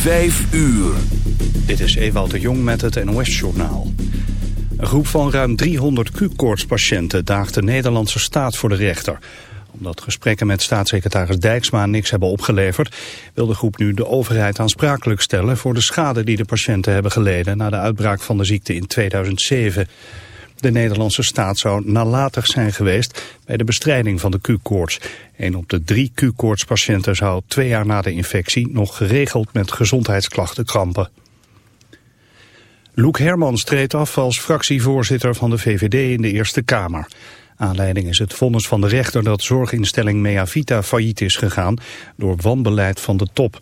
Vijf uur. Dit is Ewout de Jong met het NOS-journaal. Een groep van ruim 300 Q-koortspatiënten daagt de Nederlandse staat voor de rechter. Omdat gesprekken met staatssecretaris Dijksma niks hebben opgeleverd... wil de groep nu de overheid aansprakelijk stellen... voor de schade die de patiënten hebben geleden... na de uitbraak van de ziekte in 2007... De Nederlandse staat zou nalatig zijn geweest bij de bestrijding van de Q-koorts. Een op de drie Q-koortspatiënten zou twee jaar na de infectie nog geregeld met gezondheidsklachten krampen. Loek Hermans treedt af als fractievoorzitter van de VVD in de Eerste Kamer. Aanleiding is het vonnis van de rechter dat zorginstelling Meavita failliet is gegaan door wanbeleid van de top.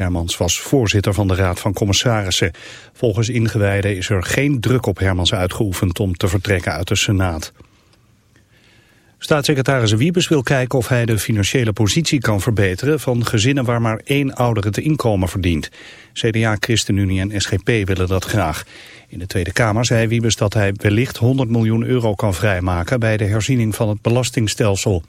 Hermans was voorzitter van de Raad van Commissarissen. Volgens ingewijden is er geen druk op Hermans uitgeoefend om te vertrekken uit de Senaat. Staatssecretaris Wiebes wil kijken of hij de financiële positie kan verbeteren van gezinnen waar maar één ouder het inkomen verdient. CDA, ChristenUnie en SGP willen dat graag. In de Tweede Kamer zei Wiebes dat hij wellicht 100 miljoen euro kan vrijmaken bij de herziening van het belastingstelsel.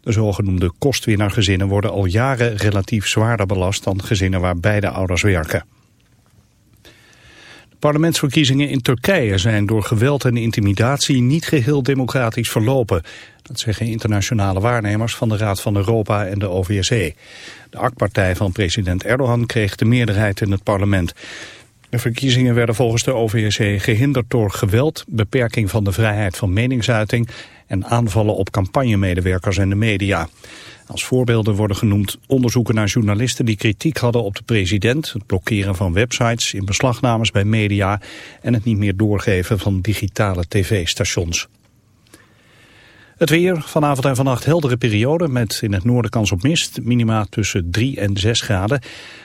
De zogenoemde kostwinnaargezinnen worden al jaren relatief zwaarder belast dan gezinnen waar beide ouders werken. De parlementsverkiezingen in Turkije zijn door geweld en intimidatie niet geheel democratisch verlopen. Dat zeggen internationale waarnemers van de Raad van Europa en de OVSE. De AK-partij van president Erdogan kreeg de meerderheid in het parlement. De verkiezingen werden volgens de OVSE gehinderd door geweld, beperking van de vrijheid van meningsuiting en aanvallen op campagnemedewerkers en de media. Als voorbeelden worden genoemd onderzoeken naar journalisten die kritiek hadden op de president, het blokkeren van websites, in beslagnames bij media en het niet meer doorgeven van digitale tv-stations. Het weer, vanavond en vannacht heldere periode met in het noorden kans op mist. Minima tussen 3 en 6 graden.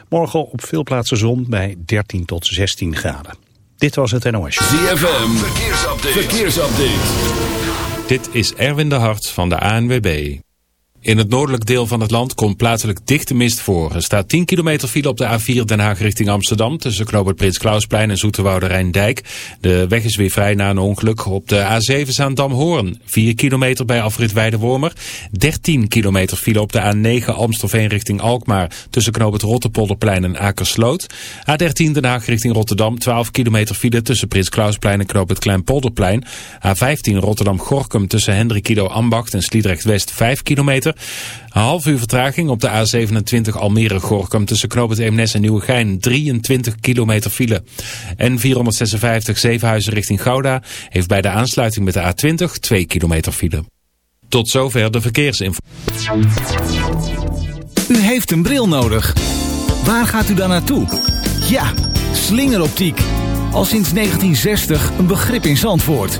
Morgen op veel plaatsen zon bij 13 tot 16 graden. Dit was het NOS. ZFM, verkeersupdate. verkeersupdate. Dit is Erwin de Hart van de ANWB. In het noordelijk deel van het land komt plaatselijk dichte mist voor. Er staat 10 kilometer file op de A4 Den Haag richting Amsterdam... tussen knooppunt Prins Klausplein en Zoeterwoude Rijndijk. De weg is weer vrij na een ongeluk op de A7 Zaandam-Hoorn. 4 kilometer bij afrit Weidewormer. 13 kilometer file op de A9 Amstelveen richting Alkmaar... tussen knooppunt Rotterpolderplein en Akersloot. A13 Den Haag richting Rotterdam. 12 kilometer file tussen Prins Klausplein en knooppunt Kleinpolderplein. A15 Rotterdam-Gorkum tussen Hendrikido Ambacht en Sliedrecht-West 5 kilometer... Een half uur vertraging op de A27 Almere-Gorkum tussen Knoopend Eemnes en Nieuwegein. 23 kilometer file. En 456 Zevenhuizen richting Gouda heeft bij de aansluiting met de A20 2 kilometer file. Tot zover de verkeersinformatie. U heeft een bril nodig. Waar gaat u dan naartoe? Ja, slingeroptiek. Al sinds 1960 een begrip in Zandvoort.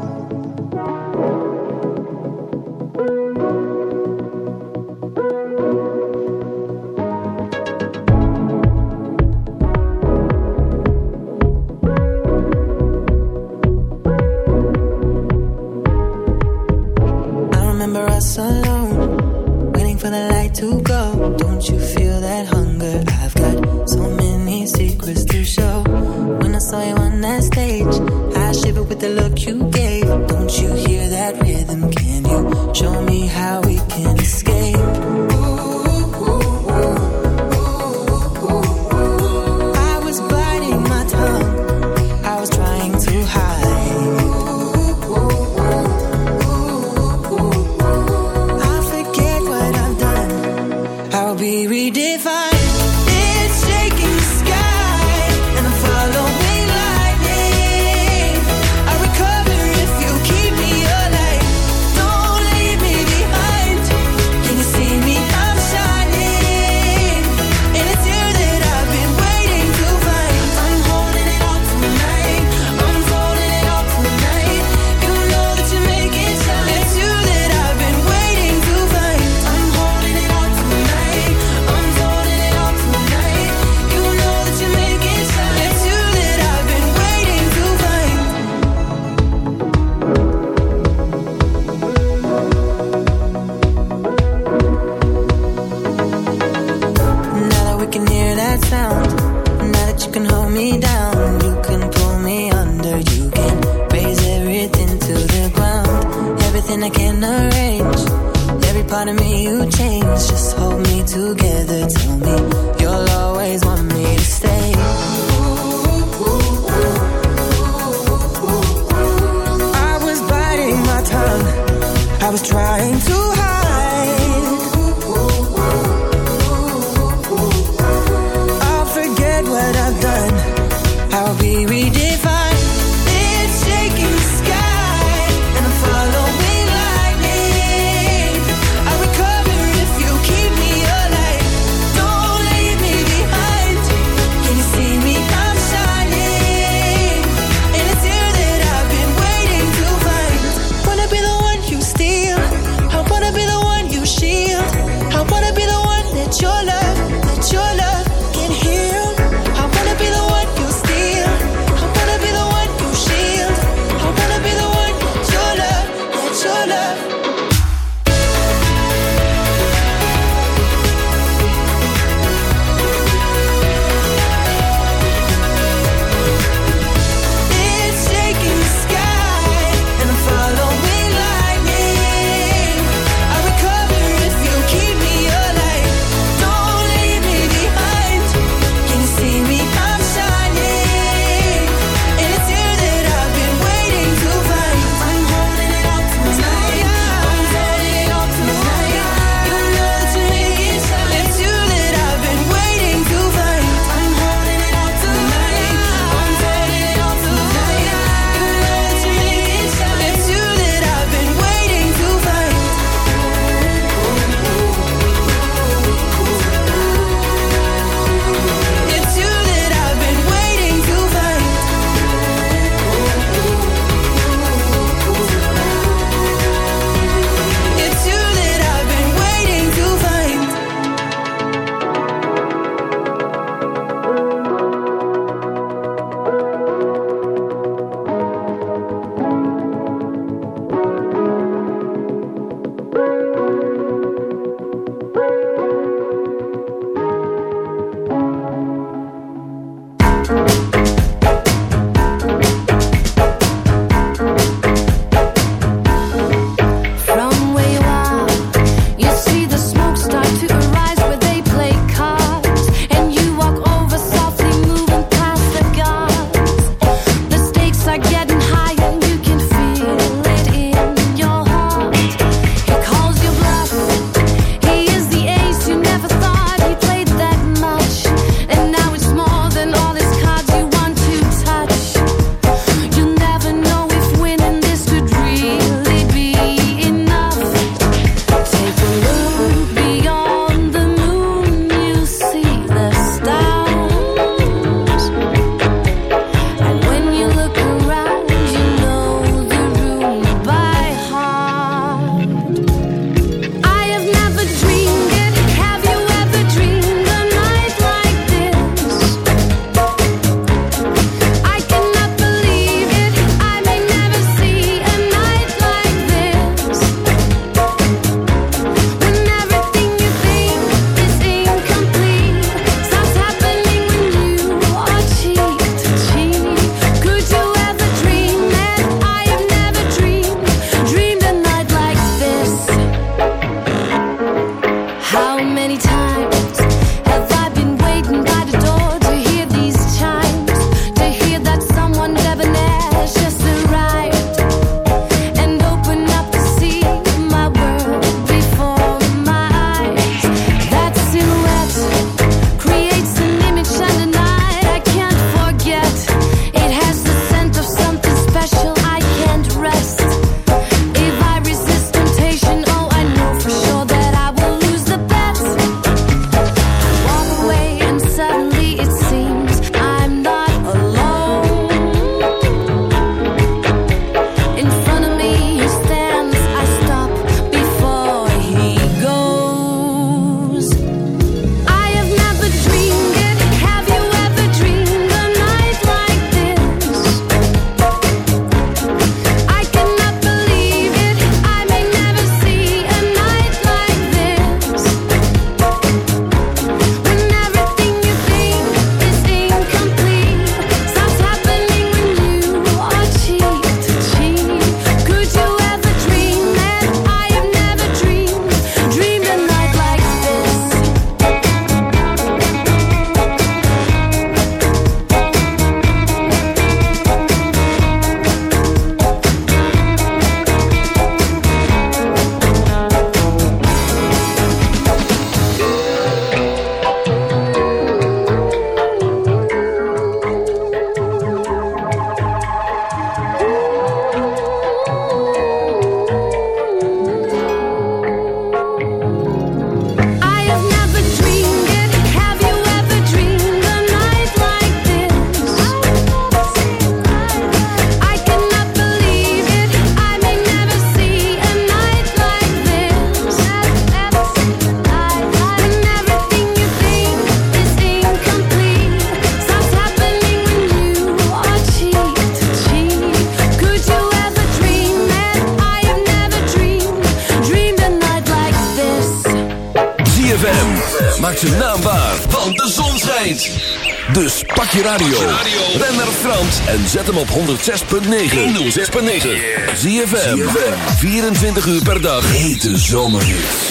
106.9. 06.9. Zie je 24 uur per dag. Hete zomerhits.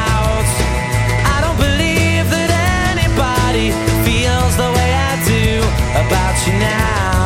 about you now.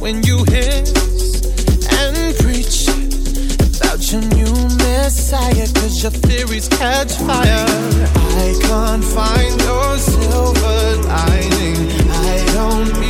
when you hiss and preach about your new messiah, cause your theories catch fire. I can't find your silver lining. I don't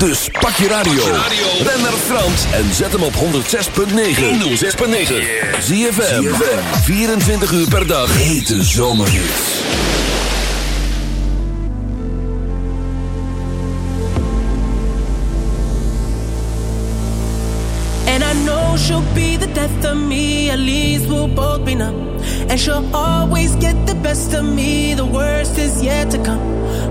Dus pak je radio. Ben naar Frans en zet hem op 106.9. 106.9. Zie je 24 uur per dag. Hete zomerhits. And I know she'll be the death of me. At least we'll both be numb. And she'll always get the best of me. The worst is yet to come.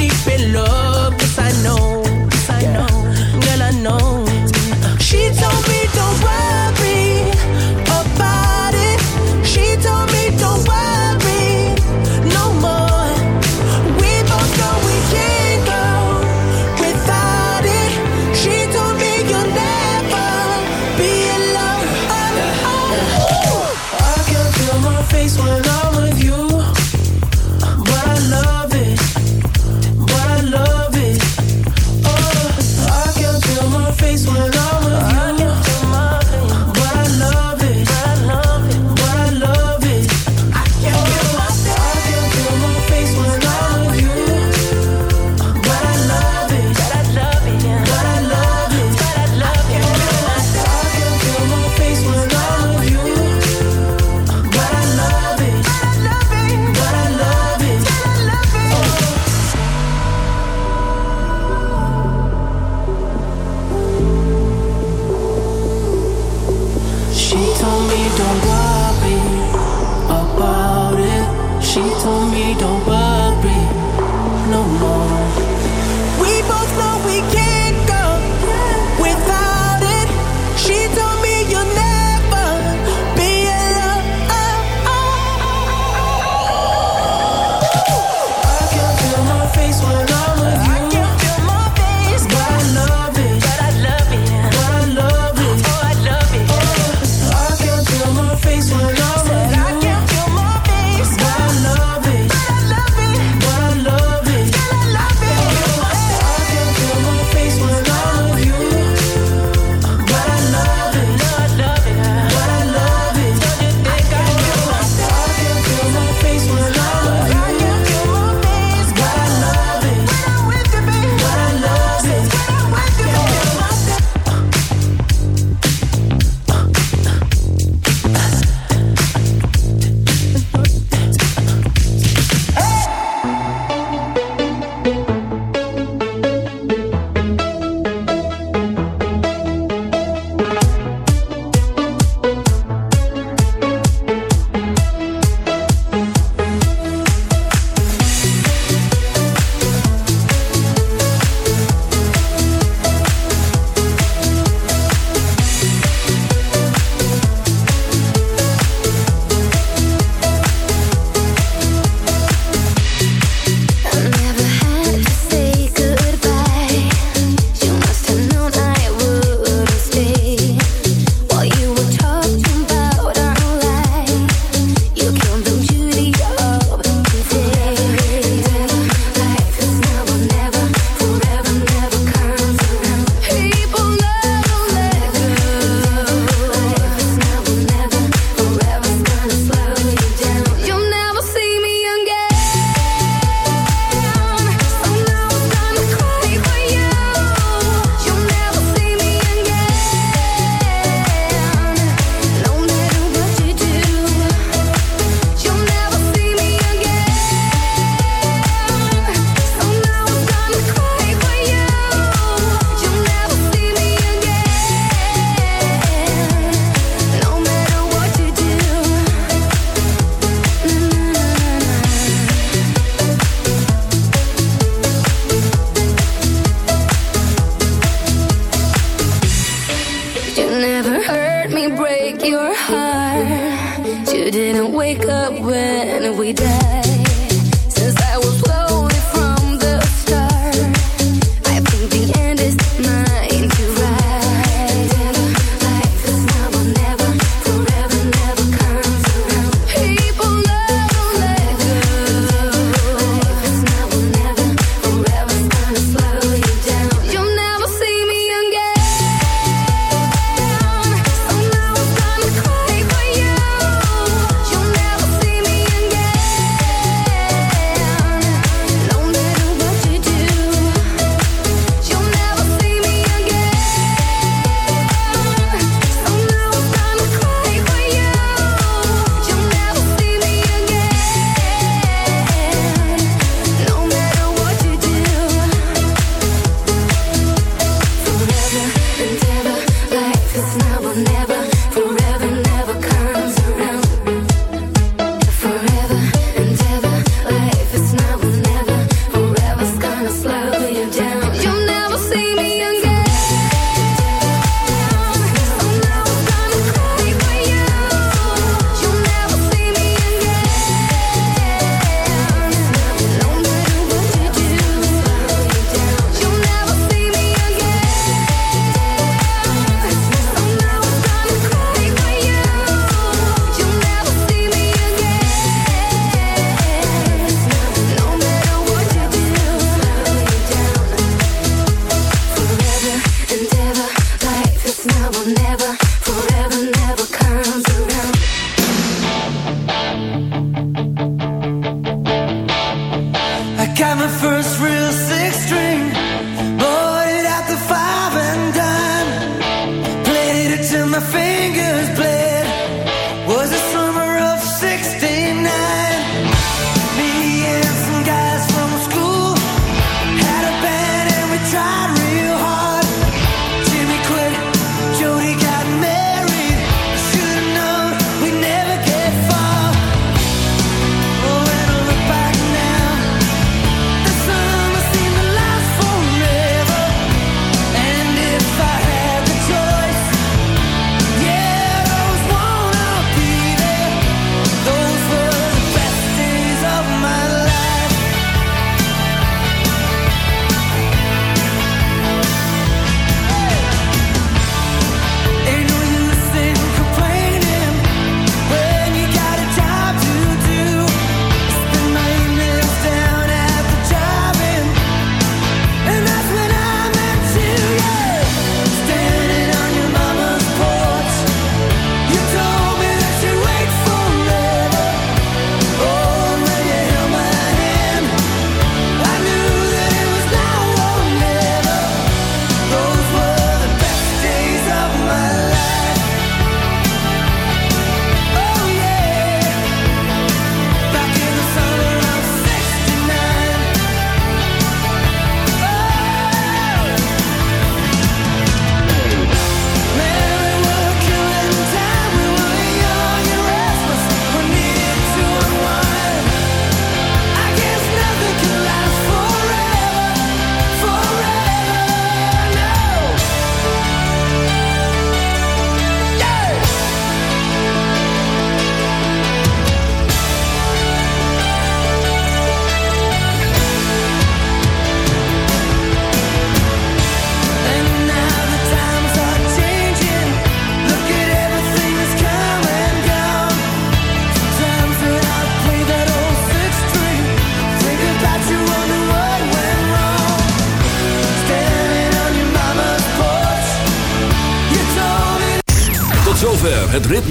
deep in love, cause I know